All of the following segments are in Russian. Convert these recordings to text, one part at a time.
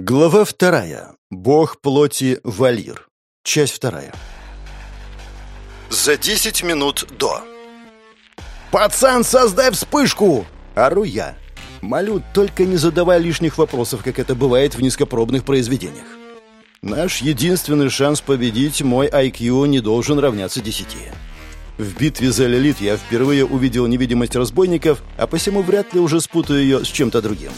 Глава вторая. Бог плоти Валир. Часть вторая. За десять минут до. «Пацан, создай вспышку!» Ору я. Молю, только не задавай лишних вопросов, как это бывает в низкопробных произведениях. Наш единственный шанс победить, мой IQ не должен равняться десяти. В битве за Лилит я впервые увидел невидимость разбойников, а посему вряд ли уже спутаю ее с чем-то другим.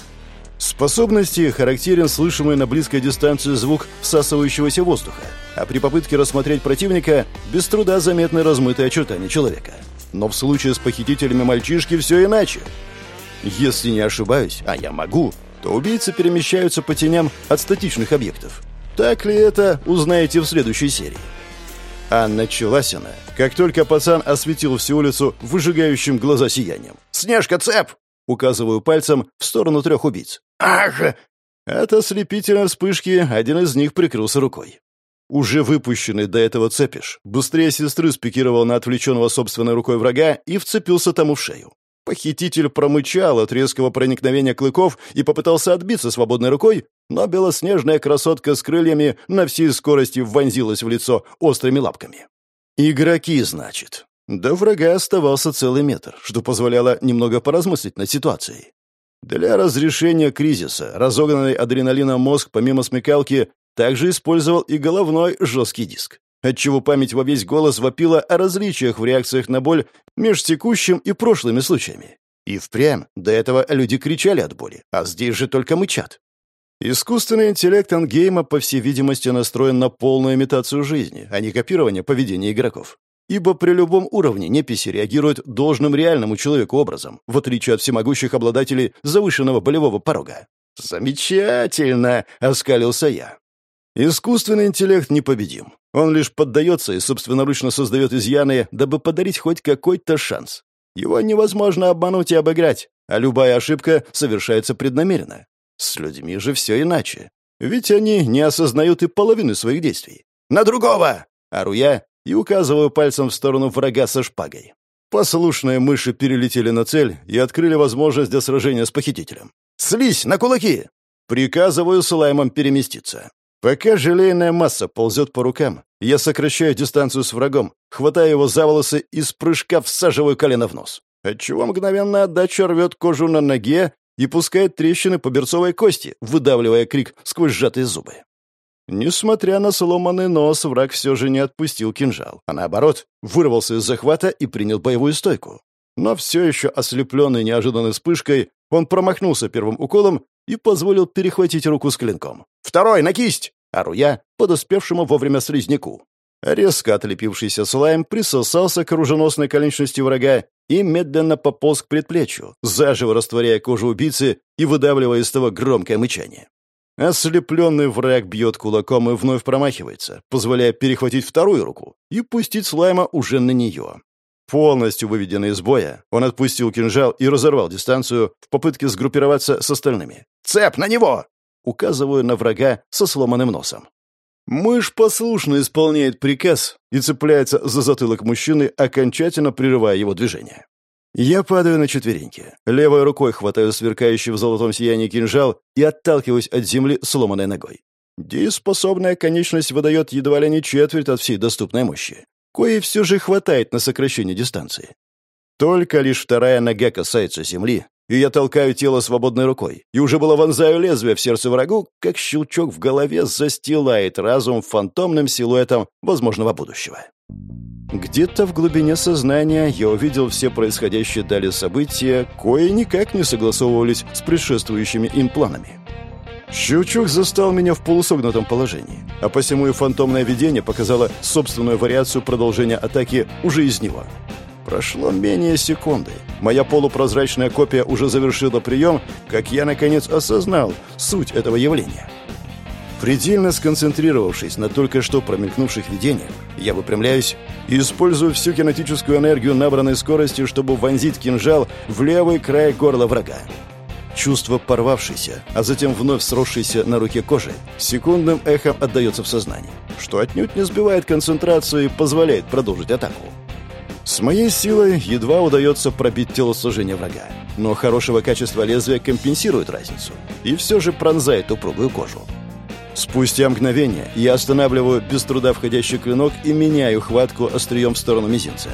Способности характерен слышимый на близкой дистанции звук всасывающегося воздуха, а при попытке рассмотреть противника без труда заметны размытые очертания человека. Но в случае с похитителями мальчишки все иначе. Если не ошибаюсь, а я могу, то убийцы перемещаются по теням от статичных объектов. Так ли это, узнаете в следующей серии. А началась она, как только пацан осветил всю улицу выжигающим глаза сиянием. «Снежка, цеп!» Указываю пальцем в сторону трех убийц. «Ах!» От ослепительной вспышки один из них прикрылся рукой. Уже выпущенный до этого цепиш быстрее сестры спикировал на отвлеченного собственной рукой врага и вцепился тому в шею. Похититель промычал от резкого проникновения клыков и попытался отбиться свободной рукой, но белоснежная красотка с крыльями на всей скорости вонзилась в лицо острыми лапками. «Игроки, значит. До врага оставался целый метр, что позволяло немного поразмыслить над ситуацией. Для разрешения кризиса разогнанный адреналином мозг помимо смекалки также использовал и головной жесткий диск, отчего память во весь голос вопила о различиях в реакциях на боль между текущим и прошлыми случаями. И впрямь до этого люди кричали от боли, а здесь же только мычат. Искусственный интеллект Ангейма, по всей видимости, настроен на полную имитацию жизни, а не копирование поведения игроков ибо при любом уровне неписи реагируют должным реальному человеку образом, в отличие от всемогущих обладателей завышенного болевого порога. «Замечательно!» — оскалился я. Искусственный интеллект непобедим. Он лишь поддается и собственноручно создает изъяны, дабы подарить хоть какой-то шанс. Его невозможно обмануть и обыграть, а любая ошибка совершается преднамеренно. С людьми же все иначе. Ведь они не осознают и половины своих действий. «На другого!» — ору я и указываю пальцем в сторону врага со шпагой. Послушные мыши перелетели на цель и открыли возможность для сражения с похитителем. «Слизь на кулаки!» Приказываю слаймам переместиться. Пока желейная масса ползет по рукам, я сокращаю дистанцию с врагом, хватаю его за волосы и с прыжка всаживаю колено в нос. Отчего мгновенно отдача рвет кожу на ноге и пускает трещины по берцовой кости, выдавливая крик сквозь сжатые зубы. Несмотря на сломанный нос, враг все же не отпустил кинжал, а наоборот, вырвался из захвата и принял боевую стойку. Но все еще ослепленный неожиданной вспышкой, он промахнулся первым уколом и позволил перехватить руку с клинком. «Второй, на кисть!» — ору я, подоспевшему вовремя слизняку. Резко отлепившийся слайм присосался к оруженосной конечности врага и медленно пополз к предплечью, заживо растворяя кожу убийцы и выдавливая из того громкое мычание. Ослепленный враг бьет кулаком и вновь промахивается, позволяя перехватить вторую руку и пустить слайма уже на нее. Полностью выведенный из боя, он отпустил кинжал и разорвал дистанцию в попытке сгруппироваться с остальными. «Цеп на него!» Указываю на врага со сломанным носом. Мышь послушно исполняет приказ и цепляется за затылок мужчины, окончательно прерывая его движение. Я падаю на четвереньки. Левой рукой хватаю сверкающий в золотом сиянии кинжал и отталкиваюсь от земли сломанной ногой. Дееспособная конечность выдает едва ли не четверть от всей доступной мощи. Коей все же хватает на сокращение дистанции. Только лишь вторая нога касается земли, и я толкаю тело свободной рукой, и уже было вонзаю лезвие в сердце врагу, как щелчок в голове застилает разум фантомным силуэтом возможного будущего. Где-то в глубине сознания я увидел все происходящие далее события, кои никак не согласовывались с предшествующими им планами. Щелчок застал меня в полусогнутом положении, а посему и фантомное видение показало собственную вариацию продолжения атаки уже из него. Прошло менее секунды. Моя полупрозрачная копия уже завершила прием, как я, наконец, осознал суть этого явления — Предельно сконцентрировавшись на только что промелькнувших видениях, я выпрямляюсь и использую всю кинетическую энергию набранной скорости, чтобы вонзить кинжал в левый край горла врага. Чувство порвавшейся, а затем вновь сросшейся на руке кожи, секундным эхом отдается в сознании, что отнюдь не сбивает концентрацию и позволяет продолжить атаку. С моей силой едва удается пробить телосложение врага, но хорошего качества лезвия компенсирует разницу и все же пронзает упругую кожу. Спустя мгновение я останавливаю без труда входящий клинок и меняю хватку острием в сторону мизинца.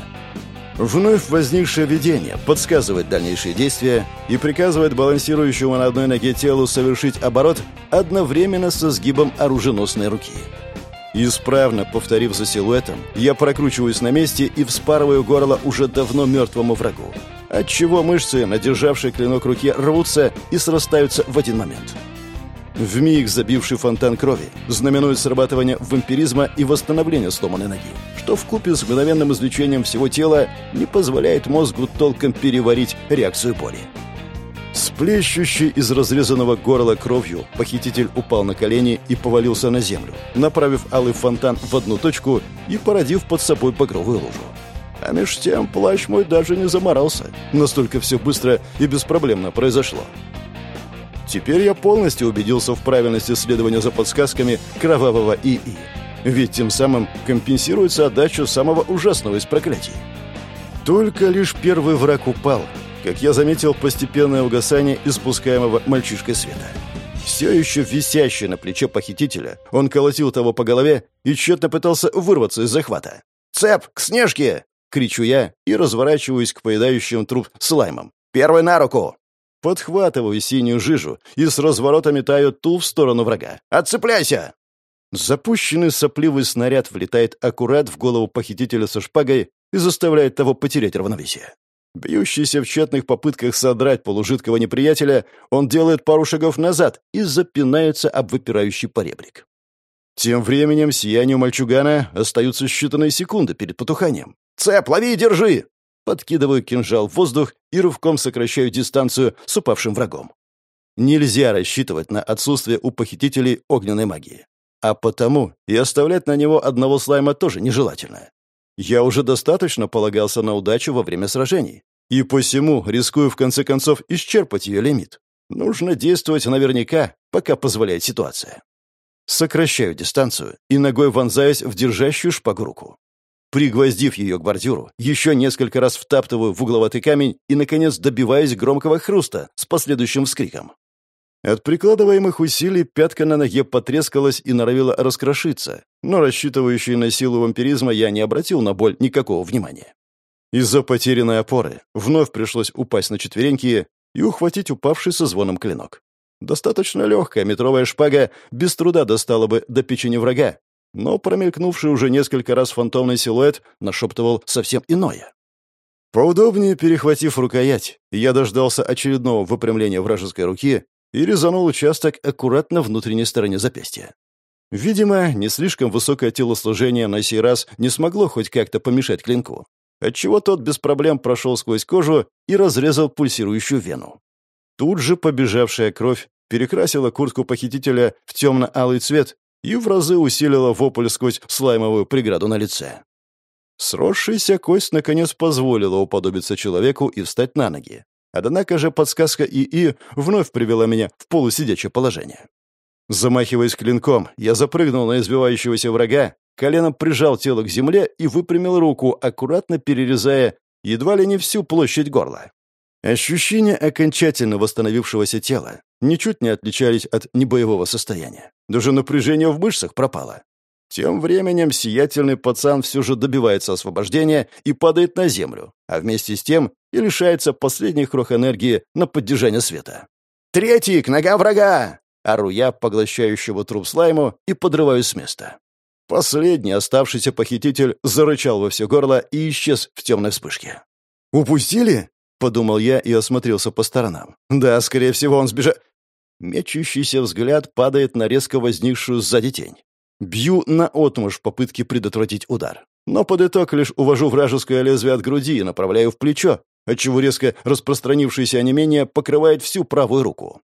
Вновь возникшее видение подсказывает дальнейшие действия и приказывает балансирующему на одной ноге телу совершить оборот одновременно со сгибом оруженосной руки. Исправно повторив за силуэтом, я прокручиваюсь на месте и вспарываю горло уже давно мертвому врагу, отчего мышцы, надержавшие клинок руки, рвутся и срастаются в один момент. Вмиг забивший фонтан крови знаменует срабатывание вампиризма и восстановление сломанной ноги, что вкупе с мгновенным излечением всего тела не позволяет мозгу толком переварить реакцию боли. Сплещущий из разрезанного горла кровью, похититель упал на колени и повалился на землю, направив алый фонтан в одну точку и породив под собой багровую лужу. А меж тем плащ мой даже не заморался. Настолько все быстро и беспроблемно произошло. Теперь я полностью убедился в правильности следования за подсказками кровавого ИИ. Ведь тем самым компенсируется отдача самого ужасного из проклятий. Только лишь первый враг упал, как я заметил постепенное угасание испускаемого мальчишкой света. Все еще висящий на плече похитителя, он колотил того по голове и тщетно пытался вырваться из захвата. «Цеп, к Снежке!» — кричу я и разворачиваюсь к поедающим труп слаймам. «Первый на руку!» Подхватываю синюю жижу и с разворота метаю ту в сторону врага. «Отцепляйся!» Запущенный сопливый снаряд влетает аккурат в голову похитителя со шпагой и заставляет того потерять равновесие. Бьющийся в тщетных попытках содрать полужидкого неприятеля, он делает пару шагов назад и запинается об выпирающий поребрик. Тем временем сиянию мальчугана остаются считанные секунды перед потуханием. «Цеп, лови и держи!» Подкидываю кинжал в воздух и рывком сокращаю дистанцию с упавшим врагом. Нельзя рассчитывать на отсутствие у похитителей огненной магии. А потому и оставлять на него одного слайма тоже нежелательно. Я уже достаточно полагался на удачу во время сражений, и посему рискую в конце концов исчерпать ее лимит. Нужно действовать наверняка, пока позволяет ситуация. Сокращаю дистанцию и ногой вонзаюсь в держащую шпагу руку. Пригвоздив ее к бордюру, еще несколько раз втаптываю в угловатый камень и, наконец, добиваюсь громкого хруста с последующим вскриком. От прикладываемых усилий пятка на ноге потрескалась и норовила раскрошиться, но рассчитывающий на силу вампиризма я не обратил на боль никакого внимания. Из-за потерянной опоры вновь пришлось упасть на четвереньки и ухватить упавший со звоном клинок. Достаточно легкая метровая шпага без труда достала бы до печени врага, но промелькнувший уже несколько раз фантомный силуэт нашептывал совсем иное. Поудобнее перехватив рукоять, я дождался очередного выпрямления вражеской руки и резанул участок аккуратно внутренней стороне запястья. Видимо, не слишком высокое телосложение на сей раз не смогло хоть как-то помешать клинку, отчего тот без проблем прошел сквозь кожу и разрезал пульсирующую вену. Тут же побежавшая кровь перекрасила куртку похитителя в темно-алый цвет и в разы усилила вопль сквозь слаймовую преграду на лице. Сросшаяся кость наконец позволила уподобиться человеку и встать на ноги. Однако же подсказка ИИ вновь привела меня в полусидячее положение. Замахиваясь клинком, я запрыгнул на избивающегося врага, коленом прижал тело к земле и выпрямил руку, аккуратно перерезая едва ли не всю площадь горла. Ощущения окончательно восстановившегося тела ничуть не отличались от небоевого состояния. Даже напряжение в мышцах пропало. Тем временем сиятельный пацан все же добивается освобождения и падает на землю, а вместе с тем и лишается последних крох энергии на поддержание света. «Третий, к ногам врага!» Ору я, поглощающего труп слайму, и подрываюсь с места. Последний оставшийся похититель зарычал во все горло и исчез в темной вспышке. «Упустили?» — подумал я и осмотрелся по сторонам. «Да, скорее всего, он сбежал...» Мечущийся взгляд падает на резко возникшую сзади тень. Бью на отмуж в попытке предотвратить удар. Но под итог лишь увожу вражеское лезвие от груди и направляю в плечо, отчего резко распространившееся онемение покрывает всю правую руку.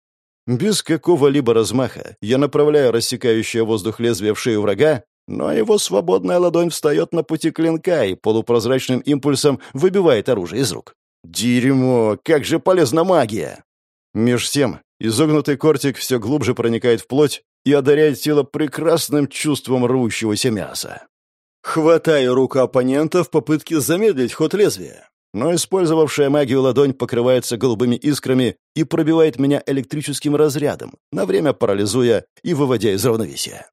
Без какого-либо размаха я направляю рассекающее воздух лезвие в шею врага, но его свободная ладонь встает на пути клинка и полупрозрачным импульсом выбивает оружие из рук. Дерьмо, как же полезна магия! Меж тем, изогнутый кортик все глубже проникает в плоть и одаряет тело прекрасным чувством рвущегося мяса. Хватаю руку оппонента в попытке замедлить ход лезвия, но использовавшая магию ладонь покрывается голубыми искрами и пробивает меня электрическим разрядом, на время парализуя и выводя из равновесия.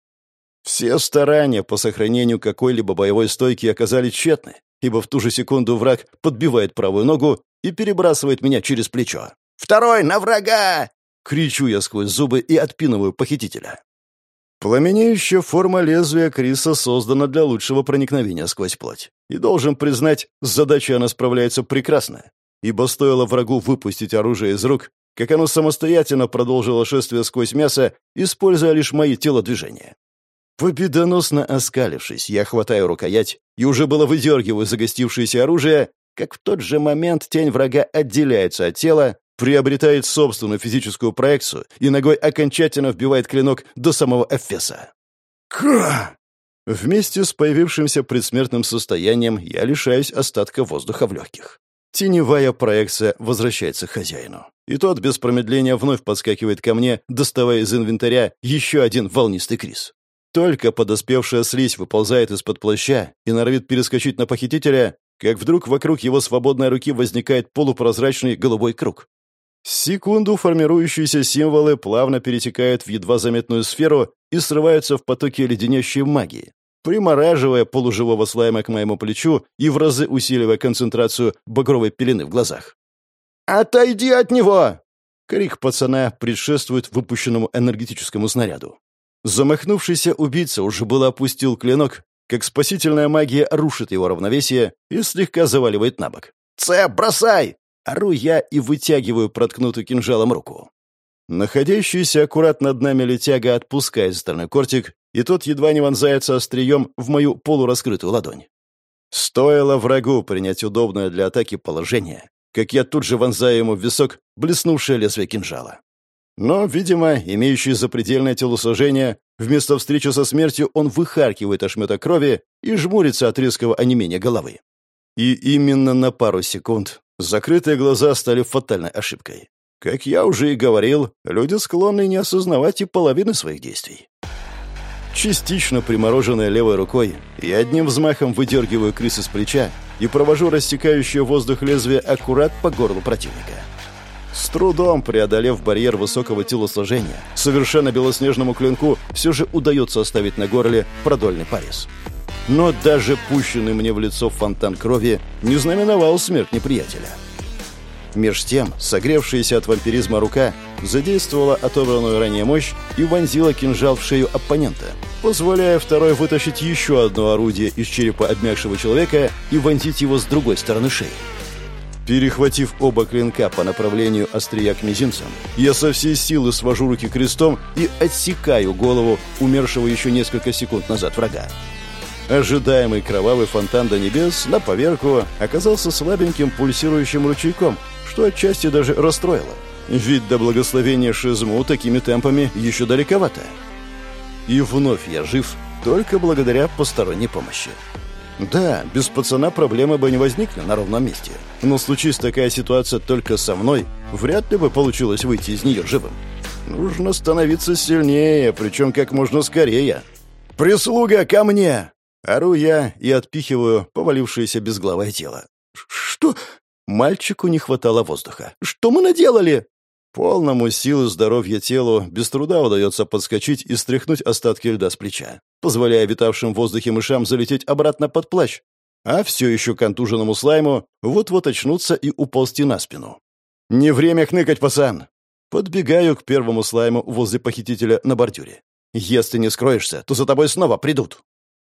Все старания по сохранению какой-либо боевой стойки оказались тщетны, ибо в ту же секунду враг подбивает правую ногу и перебрасывает меня через плечо. «Второй на врага!» — кричу я сквозь зубы и отпинываю похитителя. Пламенеющая форма лезвия Криса создана для лучшего проникновения сквозь плоть. И должен признать, с задачей она справляется прекрасно, ибо стоило врагу выпустить оружие из рук, как оно самостоятельно продолжило шествие сквозь мясо, используя лишь мои телодвижения. Победоносно оскалившись, я хватаю рукоять и уже было выдергиваю загостившееся оружие, как в тот же момент тень врага отделяется от тела, приобретает собственную физическую проекцию и ногой окончательно вбивает клинок до самого Эфеса. Ка! Вместе с появившимся предсмертным состоянием я лишаюсь остатка воздуха в легких. Теневая проекция возвращается к хозяину. И тот без промедления вновь подскакивает ко мне, доставая из инвентаря еще один волнистый криз. Только подоспевшая слизь выползает из-под плаща и норовит перескочить на похитителя, как вдруг вокруг его свободной руки возникает полупрозрачный голубой круг. Секунду формирующиеся символы плавно перетекают в едва заметную сферу и срываются в потоке леденящей магии, примораживая полуживого слайма к моему плечу и в разы усиливая концентрацию багровой пелены в глазах. «Отойди от него!» Крик пацана предшествует выпущенному энергетическому снаряду. Замахнувшийся убийца уже было опустил клинок, как спасительная магия рушит его равновесие и слегка заваливает на бок. «Це, бросай!» Ору я и вытягиваю проткнутую кинжалом руку. Находящийся аккуратно над нами летяга отпускает стороны кортик, и тот едва не вонзается острием в мою полураскрытую ладонь. Стоило врагу принять удобное для атаки положение, как я тут же вонзаю ему в висок блеснувшее лезвие кинжала. Но, видимо, имеющий запредельное телосложение, вместо встречи со смертью он выхаркивает ошметок крови и жмурится от резкого онемения головы. И именно на пару секунд Закрытые глаза стали фатальной ошибкой. Как я уже и говорил, люди склонны не осознавать и половины своих действий. Частично примороженной левой рукой, я одним взмахом выдергиваю Крис из плеча и провожу рассекающее воздух лезвие аккурат по горлу противника. С трудом преодолев барьер высокого телосложения, совершенно белоснежному клинку все же удается оставить на горле продольный порез но даже пущенный мне в лицо фонтан крови не знаменовал смерть неприятеля. Меж тем, согревшаяся от вампиризма рука задействовала отобранную ранее мощь и вонзила кинжал в шею оппонента, позволяя второй вытащить еще одно орудие из черепа обмякшего человека и вонзить его с другой стороны шеи. Перехватив оба клинка по направлению острия к мизинцам, я со всей силы свожу руки крестом и отсекаю голову умершего еще несколько секунд назад врага. Ожидаемый кровавый фонтан до небес на поверку оказался слабеньким пульсирующим ручейком, что отчасти даже расстроило. Ведь до благословения Шизму такими темпами еще далековато. И вновь я жив только благодаря посторонней помощи. Да, без пацана проблемы бы не возникли на ровном месте. Но случись такая ситуация только со мной, вряд ли бы получилось выйти из нее живым. Нужно становиться сильнее, причем как можно скорее. «Прислуга ко мне!» Ору я и отпихиваю повалившееся безглавое тело. «Что?» Мальчику не хватало воздуха. «Что мы наделали?» Полному силы здоровья телу без труда удается подскочить и стряхнуть остатки льда с плеча, позволяя витавшим в воздухе мышам залететь обратно под плащ, а все еще контуженному слайму вот-вот очнуться и уползти на спину. «Не время хныкать, пацан!» Подбегаю к первому слайму возле похитителя на бордюре. «Если не скроешься, то за тобой снова придут!»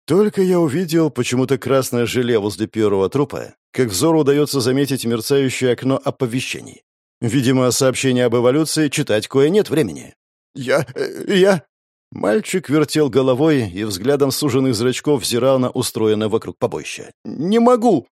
Только я увидел почему-то красное желе возле первого трупа, как взору удается заметить мерцающее окно оповещений. Видимо, сообщение об эволюции читать кое нет времени. «Я... Э, я...» Мальчик вертел головой и взглядом суженных зрачков взирал на устроенное вокруг побоище. «Не могу!»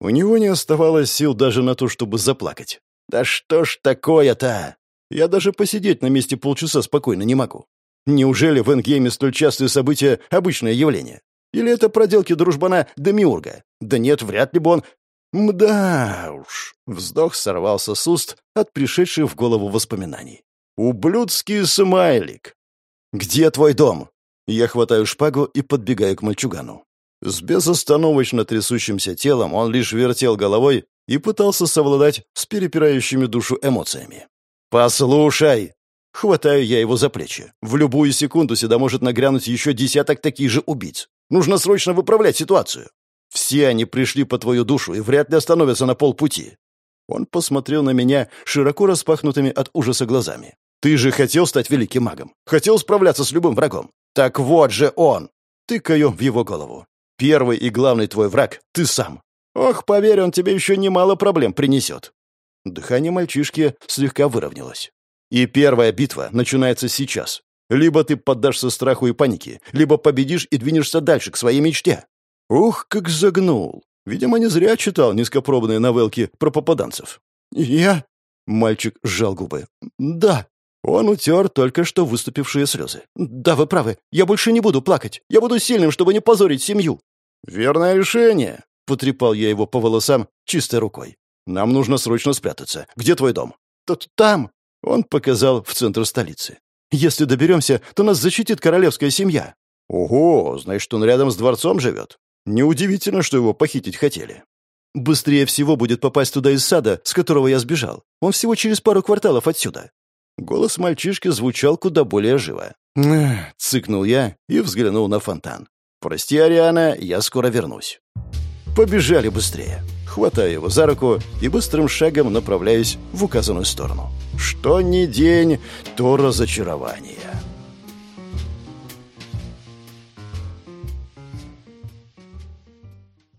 У него не оставалось сил даже на то, чтобы заплакать. «Да что ж такое-то? Я даже посидеть на месте полчаса спокойно не могу. Неужели в эндгейме столь частые события — обычное явление? Или это проделки дружбана Демиурга? Да нет, вряд ли бы он... Мда уж. Вздох сорвался с уст от пришедших в голову воспоминаний. Ублюдский смайлик. Где твой дом? Я хватаю шпагу и подбегаю к мальчугану. С безостановочно трясущимся телом он лишь вертел головой и пытался совладать с перепирающими душу эмоциями. «Послушай!» Хватаю я его за плечи. В любую секунду сюда может нагрянуть еще десяток таких же убийц. Нужно срочно выправлять ситуацию. Все они пришли по твою душу и вряд ли остановятся на полпути. Он посмотрел на меня широко распахнутыми от ужаса глазами. «Ты же хотел стать великим магом. Хотел справляться с любым врагом. Так вот же он!» Тыкаю в его голову. «Первый и главный твой враг — ты сам. Ох, поверь, он тебе еще немало проблем принесет». Дыхание мальчишки слегка выровнялось. И первая битва начинается сейчас. Либо ты поддашься страху и панике, либо победишь и двинешься дальше, к своей мечте. Ух, как загнул. Видимо, не зря читал низкопробные новелки про попаданцев. «Я...» — мальчик сжал губы. «Да». Он утер только что выступившие слезы. «Да, вы правы. Я больше не буду плакать. Я буду сильным, чтобы не позорить семью». «Верное решение», — потрепал я его по волосам чистой рукой. «Нам нужно срочно спрятаться. Где твой дом?» «Тут там», — он показал в центр столицы. «Если доберемся, то нас защитит королевская семья». «Ого, значит, он рядом с дворцом живет?» Неудивительно, что его похитить хотели. Быстрее всего будет попасть туда из сада, с которого я сбежал. Он всего через пару кварталов отсюда. Голос мальчишки звучал куда более живо. Цыкнул я и взглянул на фонтан. «Прости, Ариана, я скоро вернусь». Побежали быстрее. Хватаю его за руку и быстрым шагом направляюсь в указанную сторону. Что ни день, то разочарование.